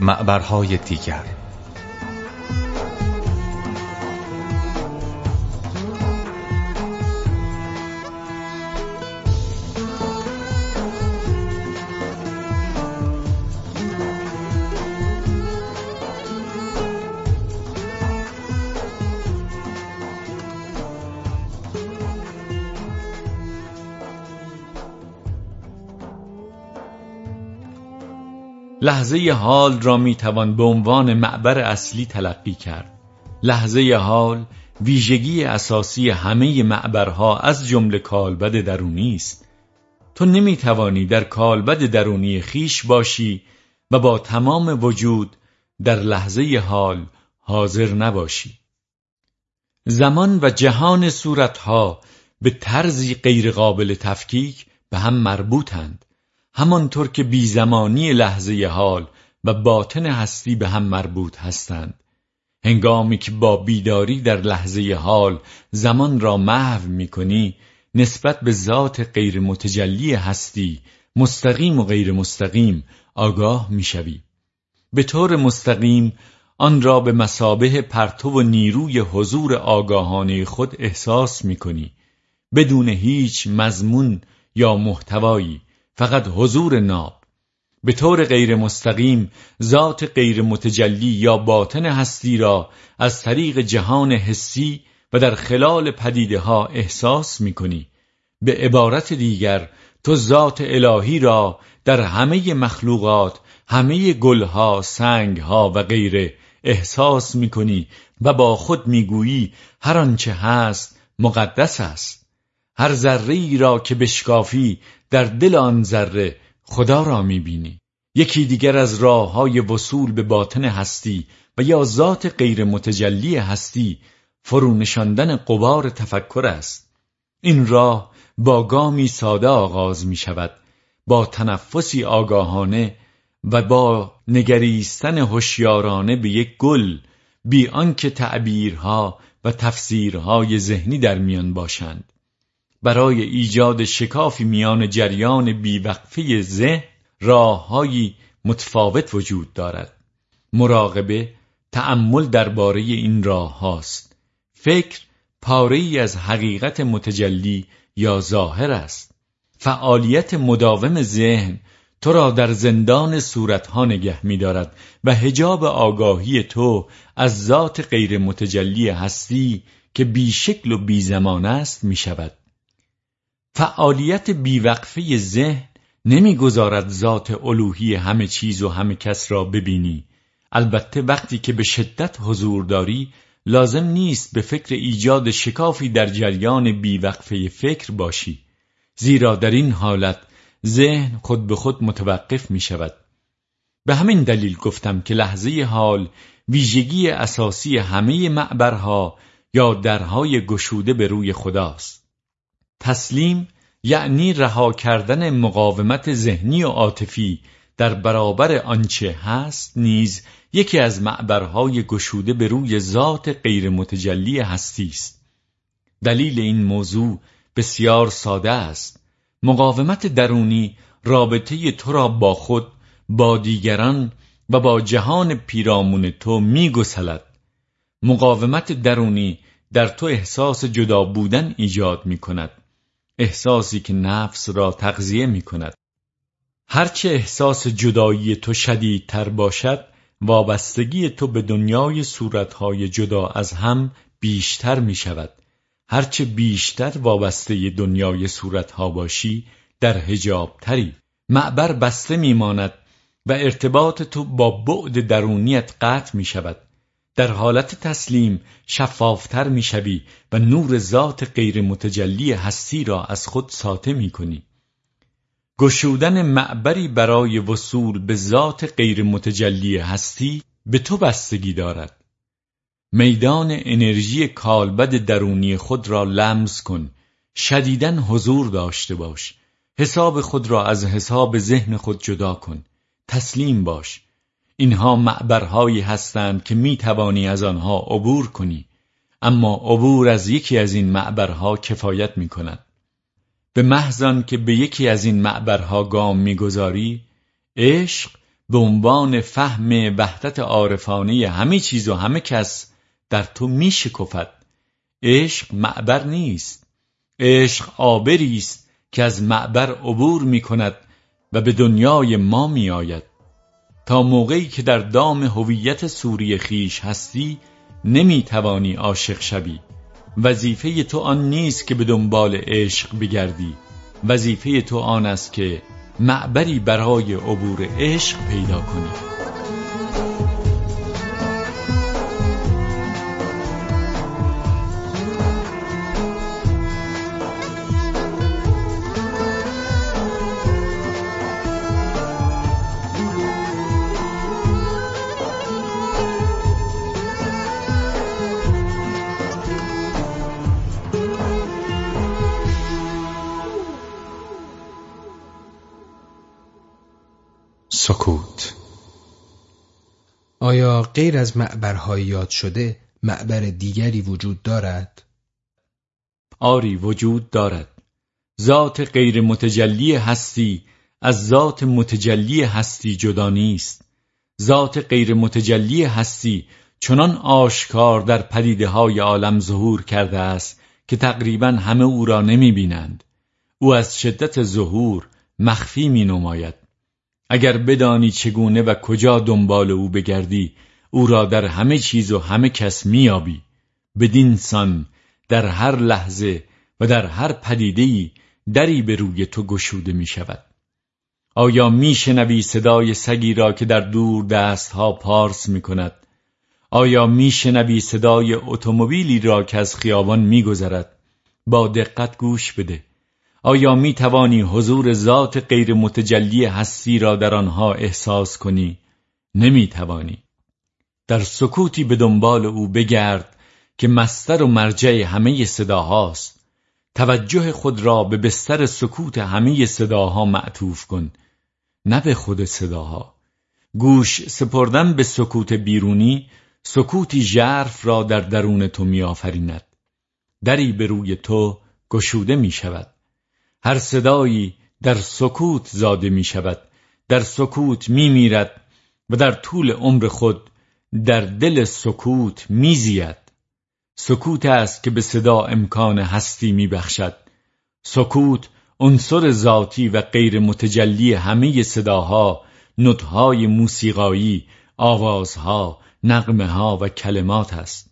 معبرهای دیگر. لحظه حال را می توان به عنوان معبر اصلی تلقی کرد. لحظه حال ویژگی اساسی همه معبرها از جمله کالبد درونی است. تو نمی توانی در کالبد درونی خیش باشی و با تمام وجود در لحظه حال حاضر نباشی. زمان و جهان صورتها به طرزی غیرقابل تفکیک به هم مربوطند. همانطور که بیزمانی لحظه حال و باطن هستی به هم مربوط هستند. هنگامی که با بیداری در لحظه حال زمان را محو می کنی نسبت به ذات غیر متجلی هستی مستقیم و غیر مستقیم آگاه می‌شوی. به طور مستقیم آن را به مسابه پرتو و نیروی حضور آگاهانه خود احساس می کنی بدون هیچ مضمون یا محتوایی فقط حضور ناب به طور غیر مستقیم ذات غیر متجلی یا باطن هستی را از طریق جهان حسی و در خلال پدیده ها احساس می کنی. به عبارت دیگر تو ذات الهی را در همه مخلوقات همه گلها، سنگها و غیره احساس می کنی و با خود می گویی هر آنچه هست مقدس است هر ذره ای را که بشکافی در دل آن ذره خدا را می‌بینی. یکی دیگر از راه های وصول به باطن هستی و یا ذات غیر متجلی هستی فرو نشاندن قبار تفکر است. این راه با گامی ساده آغاز می شود با تنفسی آگاهانه و با نگریستن هوشیارانه به یک گل بی آنکه تعبیرها و تفسیرهای ذهنی در میان باشند. برای ایجاد شکافی میان جریان بیوقفه ذهن راههایی متفاوت وجود دارد. مراقبه تأمل درباره این راه هاست. فکر پاره ای از حقیقت متجلی یا ظاهر است. فعالیت مداوم ذهن تو را در زندان صورتها نگه می دارد و هجاب آگاهی تو از ذات غیر متجلی هستی که بی شکل و بی زمان است می شود فعالیت بیوقفه ذهن نمی‌گذارد ذات الوهی همه چیز و همه کس را ببینی. البته وقتی که به شدت حضور داری لازم نیست به فکر ایجاد شکافی در جریان بیوقفه فکر باشی. زیرا در این حالت ذهن خود به خود متوقف می شود به همین دلیل گفتم که لحظه حال ویژگی اساسی همه معبرها یا درهای گشوده به روی خداست. تسلیم یعنی رها کردن مقاومت ذهنی و عاطفی در برابر آنچه هست نیز یکی از معبرهای گشوده به روی ذات غیر متجلی هستی است. دلیل این موضوع بسیار ساده است. مقاومت درونی رابطه تو را با خود با دیگران و با جهان پیرامون تو میگسلد. مقاومت درونی در تو احساس جدا بودن ایجاد می کند احساسی که نفس را تغذیه می کند هرچه احساس جدایی تو شدیدتر باشد وابستگی تو به دنیای صورتهای جدا از هم بیشتر می شود هرچه بیشتر وابسته دنیای صورتها باشی در هجاب تری معبر بسته میماند و ارتباط تو با بعد درونیت قطع می شود در حالت تسلیم شفافتر می‌شوی و نور ذات غیر متجلی هستی را از خود ساطع می کنی. گشودن معبری برای وصول به ذات غیر متجلی هستی به تو بستگی دارد. میدان انرژی کالبد درونی خود را لمس کن شدیدن حضور داشته باش حساب خود را از حساب ذهن خود جدا کن تسلیم باش اینها معبرهایی هستند که می توانی از آنها عبور کنی. اما عبور از یکی از این معبرها کفایت می کند به محضان که به یکی از این معبرها گام می‌گذاری عشق به عنوان فهم وحدت عارفانه همه چیز و همه کس در تو می شکفد عشق معبر نیست. عشق آبری است که از معبر عبور می کند و به دنیای ما می آید تا موقعی که در دام هویت سوری خیش هستی نمی توانی عاشق شوی. وظیفه تو آن نیست که به دنبال عشق بگردی. وظیفه تو آن است که معبری برای عبور عشق پیدا کنی. سکوت آیا غیر از معبرهای یاد شده معبر دیگری وجود دارد؟ آری وجود دارد ذات غیر متجلی هستی از ذات متجلی هستی جدا نیست ذات غیر متجلی هستی چنان آشکار در پدیده های عالم ظهور کرده است که تقریبا همه او را نمی بینند. او از شدت ظهور مخفی می نماید اگر بدانی چگونه و کجا دنبال او بگردی او را در همه چیز و همه کس میابی بدین سان در هر لحظه و در هر پدیده‌ای دری به روی تو گشوده می شود آیا میشنوی صدای سگی را که در دور دستها پارس می کند آیا میشنوی صدای اتومبیلی را که از خیابان میگذرد؟ با دقت گوش بده. آیا می توانی حضور ذات غیر متجلی هستی را در آنها احساس کنی؟ نمی توانی. در سکوتی به دنبال او بگرد که مستر و مرجع همه صداهاست. توجه خود را به بستر سکوت همه صداها معطوف کن. نه به خود صداها. گوش سپردن به سکوت بیرونی سکوتی ژرف را در درون تو میآفریند. دری به روی تو گشوده می شود. هر صدایی در سکوت زاده می شود در سکوت می میرد و در طول عمر خود در دل سکوت می زید سکوت است که به صدا امکان هستی می بخشد سکوت عنصر ذاتی و غیر متجلی همه صداها نطهای موسیقایی آوازها نغمه ها و کلمات است.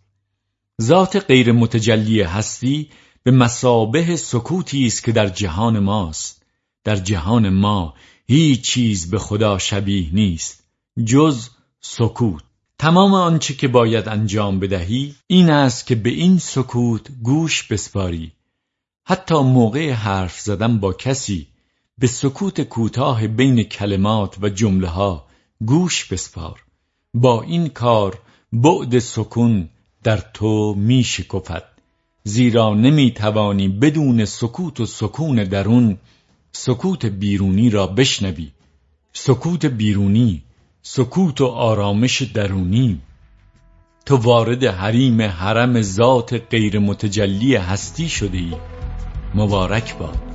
ذات غیر متجلی هستی به مسابه سکوتی است که در جهان ماست. در جهان ما هیچ چیز به خدا شبیه نیست جز سکوت. تمام آنچه که باید انجام بدهی این است که به این سکوت گوش بسپاری. حتی موقع حرف زدن با کسی به سکوت کوتاه بین کلمات و جمله ها گوش بسپار. با این کار بعد سکون در تو می زیرا نمی توانی بدون سکوت و سکون درون سکوت بیرونی را بشنوی. سکوت بیرونی سکوت و آرامش درونی. تو وارد حریم حرم ذات غیر متجلی هستی شده ای مبارک باد.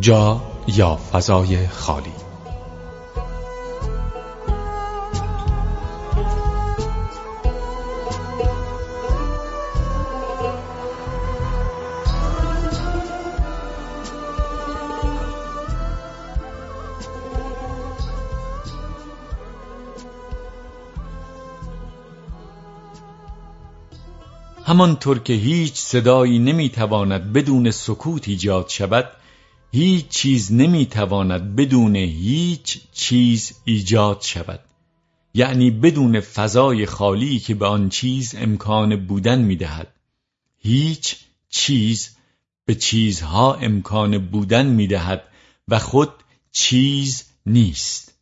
جا یا فضای خالی. همانطور که هیچ صدایی نمی‌تواند بدون سکوت ایجاد شود هیچ چیز نمی‌تواند بدون هیچ چیز ایجاد شود. یعنی بدون فضای خالی که به آن چیز امکان بودن می‌دهد. هیچ چیز به چیزها امکان بودن می‌دهد و خود چیز نیست.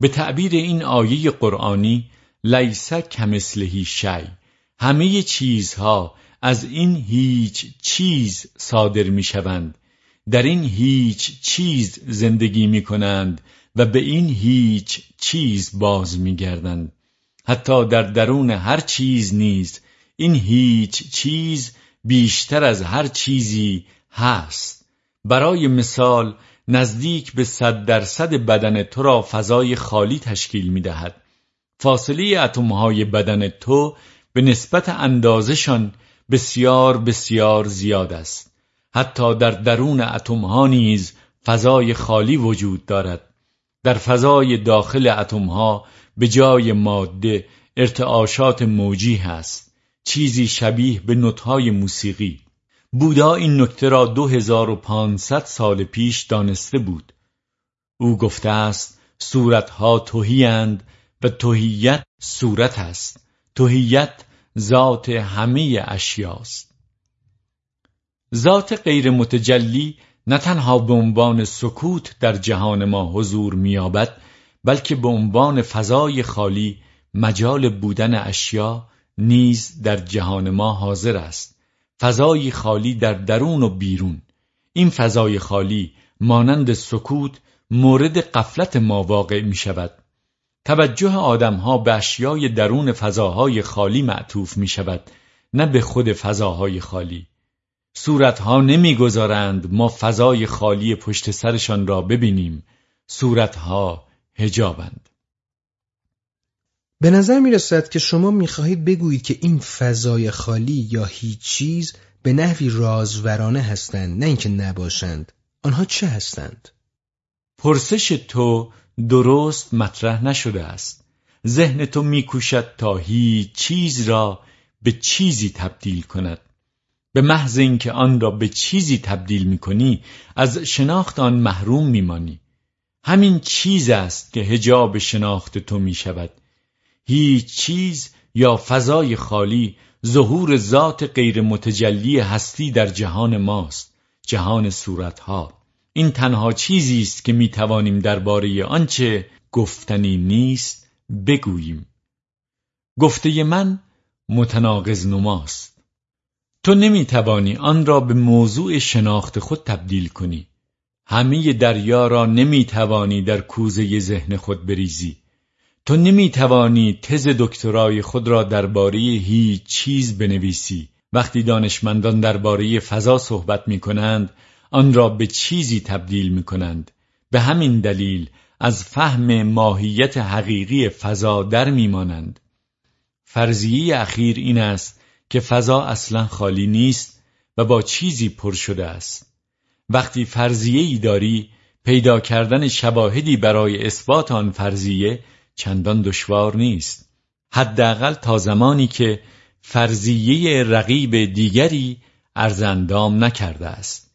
به تعبیر این آیه قرآنی لیس کمثلهی شی همه چیزها از این هیچ چیز صادر می شوند در این هیچ چیز زندگی می کنند و به این هیچ چیز باز می گردند حتی در درون هر چیز نیز این هیچ چیز بیشتر از هر چیزی هست. برای مثال نزدیک به صد درصد بدن تو را فضای خالی تشکیل می دهد فاصله اتمهای بدن تو به نسبت اندازشان بسیار بسیار زیاد است. حتی در درون اتمها نیز فضای خالی وجود دارد. در فضای داخل اتمها به جای ماده ارتعاشات موجی هست چیزی شبیه به نوتهای موسیقی. بودا این نکته را 2500 سال پیش دانسته بود. او گفته است صورتها توهیند و توهیت صورت است. توهیت ذات همه اشیاست. ذات غیر متجلی نه تنها به عنوان سکوت در جهان ما حضور مییابد بلکه به عنوان فضای خالی مجال بودن اشیا نیز در جهان ما حاضر است. فضای خالی در درون و بیرون. این فضای خالی مانند سکوت مورد قفلت ما واقع می شود توجه آدمها به اشیای درون فضاهای خالی معطوف می شود نه به خود فضاهای خالی. صورتها نمی‌گذارند ما فضای خالی پشت سرشان را ببینیم. صورتها هجابند به نظر می رسد که شما می خواهید بگویید که این فضای خالی یا هیچ چیز به نحوی رازورانه هستند نه اینکه نباشند. آنها چه هستند؟ پرسش تو درست مطرح نشده است. ذهن تو میکوشد تا هیچ چیز را به چیزی تبدیل کند. به محض اینکه آن را به چیزی تبدیل می‌کنی از شناخت آن محروم میمانی. همین چیز است که هجاب شناخت تو می‌شود. هیچ چیز یا فضای خالی ظهور ذات غیر متجلی هستی در جهان ماست جهان صورتها. این تنها چیزی است که می توانیم درباره آنچه گفتنی نیست بگوییم. گفته من متناقض نماست. تو نمی توانی آن را به موضوع شناخت خود تبدیل کنی. همه دریا را نمی توانی در کوزه ذهن خود بریزی. تو نمی توانی تز دکترای خود را درباره هیچ چیز بنویسی. وقتی دانشمندان درباره فضا صحبت می کنند آن را به چیزی تبدیل می کنند به همین دلیل از فهم ماهیت حقیقی فضا در میمانند. فرضیه اخیر این است که فضا اصلا خالی نیست و با چیزی پر شده است. وقتی فرضیه ای داری پیدا کردن شواهدی برای اثبات آن فرضیه چندان دشوار نیست. حداقل تا زمانی که فرضیه رقیب دیگری ارزندام نکرده است.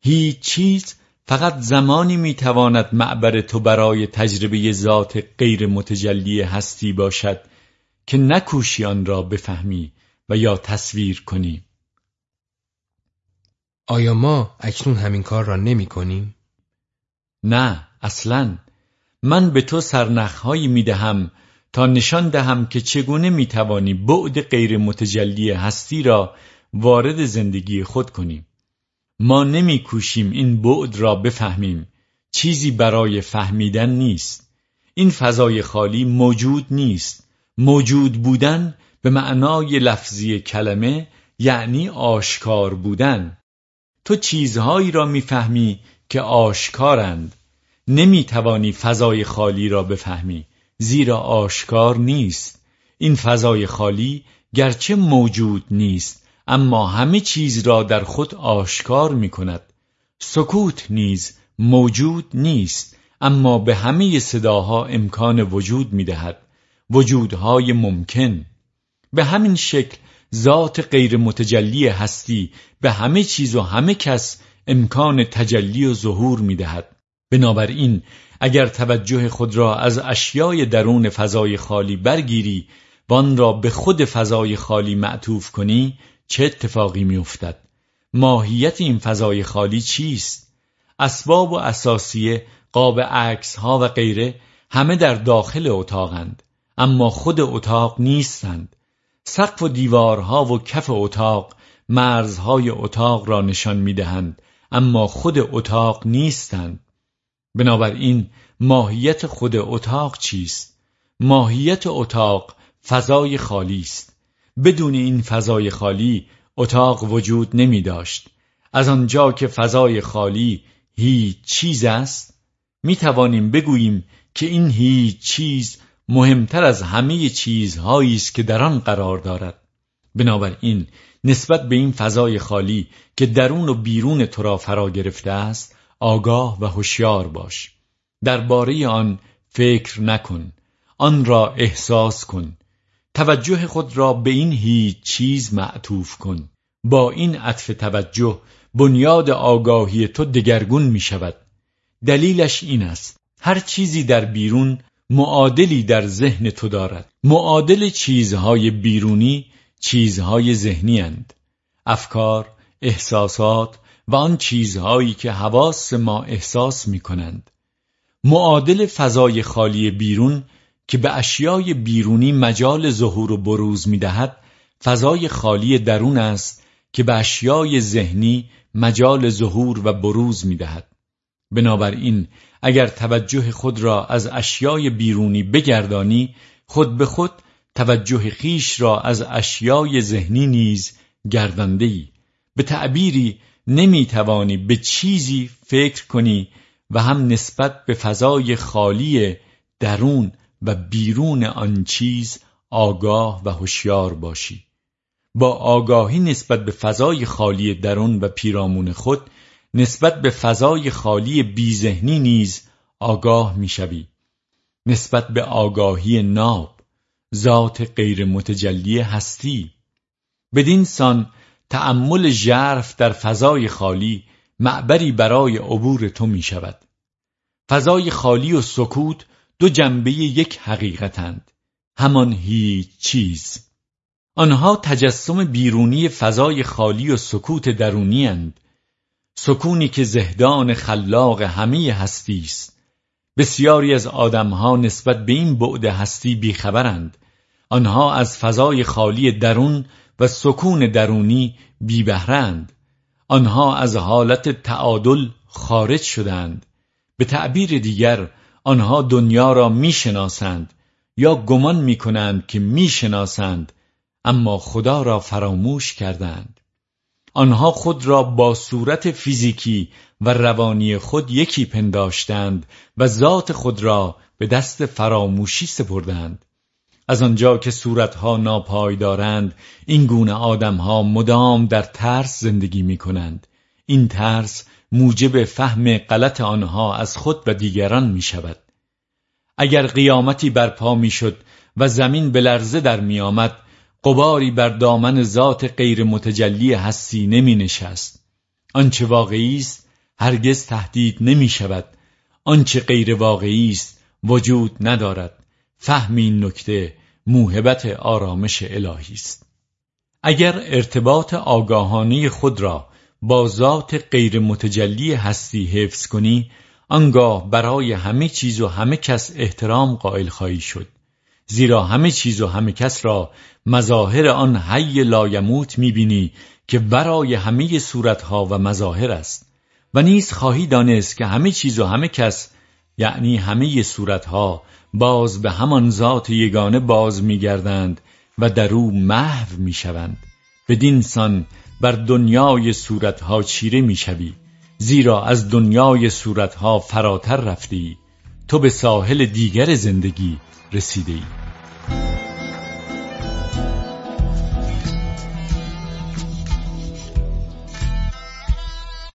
هیچ چیز فقط زمانی می‌تواند معبر تو برای تجربه ذات غیر متجلی هستی باشد که نکوشی آن را بفهمی. و یا تصویر کنی آیا ما اکنون همین کار را نمی کنیم؟ نه اصلا. من به تو سرنخهایی می دهم تا نشان دهم که چگونه می توانی بعد غیر متجلی هستی را وارد زندگی خود کنیم ما نمی کوشیم این بعد را بفهمیم. چیزی برای فهمیدن نیست. این فضای خالی موجود نیست. موجود بودن به معنای لفظی کلمه یعنی آشکار بودن. تو چیزهایی را می‌فهمی که آشکارند. نمی توانی فضای خالی را بفهمی زیرا آشکار نیست. این فضای خالی گرچه موجود نیست اما همه چیز را در خود آشکار می کند سکوت نیز موجود نیست اما به همه صداها امکان وجود می دهد وجودهای ممکن. به همین شکل ذات غیر متجلی هستی به همه چیز و همه کس امکان تجلی و ظهور می دهد بنابراین اگر توجه خود را از اشیای درون فضای خالی برگیری و آن را به خود فضای خالی معطوف کنی چه اتفاقی میافتد؟ ماهیت این فضای خالی چیست؟ اسباب و اساسیه قاب عکس ها و غیره همه در داخل اتاقند اما خود اتاق نیستند. سقف و دیوارها و کف اتاق مرزهای اتاق را نشان می‌دهند اما خود اتاق نیستند. بنابراین ماهیت خود اتاق چیست؟ ماهیت اتاق فضای خالی است. بدون این فضای خالی اتاق وجود نمی داشت از آنجا که فضای خالی هیچ چیز است می توانیم بگوییم که این هیچ چیز مهمتر از همه چیزهایی است که در آن قرار دارد. بنابراین نسبت به این فضای خالی که درون و بیرون تو را فرا گرفته است آگاه و هوشیار باش. درباره آن فکر نکن. آن را احساس کن. توجه خود را به این هیچ چیز معطوف کن. با این عطف توجه بنیاد آگاهی تو دگرگون می شود. دلیلش این است. هر چیزی در بیرون معادلی در ذهن تو دارد. معادل چیزهای بیرونی چیزهای ذهنی اند. افکار، احساسات و آن چیزهایی که حواس ما احساس می کنند معادل فضای خالی بیرون که به اشیای بیرونی مجال ظهور و بروز می دهد فضای خالی درون است که به اشیای ذهنی مجال ظهور و بروز می دهد بنابراین اگر توجه خود را از اشیای بیرونی بگردانی خود به خود توجه خیش را از اشیای ذهنی نیز گردنده ای به تعبیری نمی توانی به چیزی فکر کنی و هم نسبت به فضای خالی درون و بیرون آن چیز آگاه و هوشیار باشی. با آگاهی نسبت به فضای خالی درون و پیرامون خود نسبت به فضای خالی بیذهنی نیز آگاه می‌شوی. نسبت به آگاهی ناب ذات غیر متجلی هستی. بدین سان تأمل ژرف در فضای خالی معبری برای عبور تو می شود فضای خالی و سکوت دو جنبه یک حقیقتند. همان هیچ چیز. آنها تجسم بیرونی فضای خالی و سکوت درونی اند. سکونی که زهدان خلاق همه هستی است. بسیاری از آدمها نسبت به این بعد هستی بیخبرند. آنها از فضای خالی درون و سکون درونی بیبهرند. آنها از حالت تعادل خارج شدند. به تعبیر دیگر آنها دنیا را می‌شناسند یا گمان می‌کنند که می‌شناسند اما خدا را فراموش کردند. آنها خود را با صورت فیزیکی و روانی خود یکی پنداشتند و ذات خود را به دست فراموشی سپردند. از آنجا که صورتها ناپایدارند این گونه آدمها مدام در ترس زندگی می کنند این ترس موجب فهم غلط آنها از خود و دیگران می شود اگر قیامتی برپا می شد و زمین به لرزه در می آمد قباری بر دامن ذات غیر متجلی هستی نمی نشست آنچه واقعی است هرگز تهدید نمی شود آنچه غیر واقعی است وجود ندارد. فهم این نکته موهبت آرامش الهی است. اگر ارتباط آگاهانه خود را با ذات غیر متجلی هستی حفظ کنی آنگاه برای همه چیز و همه کس احترام قائل خواهی شد. زیرا همه چیز و همه کس را مظاهر آن حی لایموت می‌بینی که برای همه صورتها و مظاهر است. و نیز خواهی دانست که همه چیز و همه کس یعنی همه صورتها باز به همان ذات یگانه باز میگردند و در او محو می‌شوند. بدین سان بر دنیای صورتها چیره می‌شوی زیرا از دنیای صورتها فراتر رفتی. تو به ساحل دیگر زندگی رسیده ای.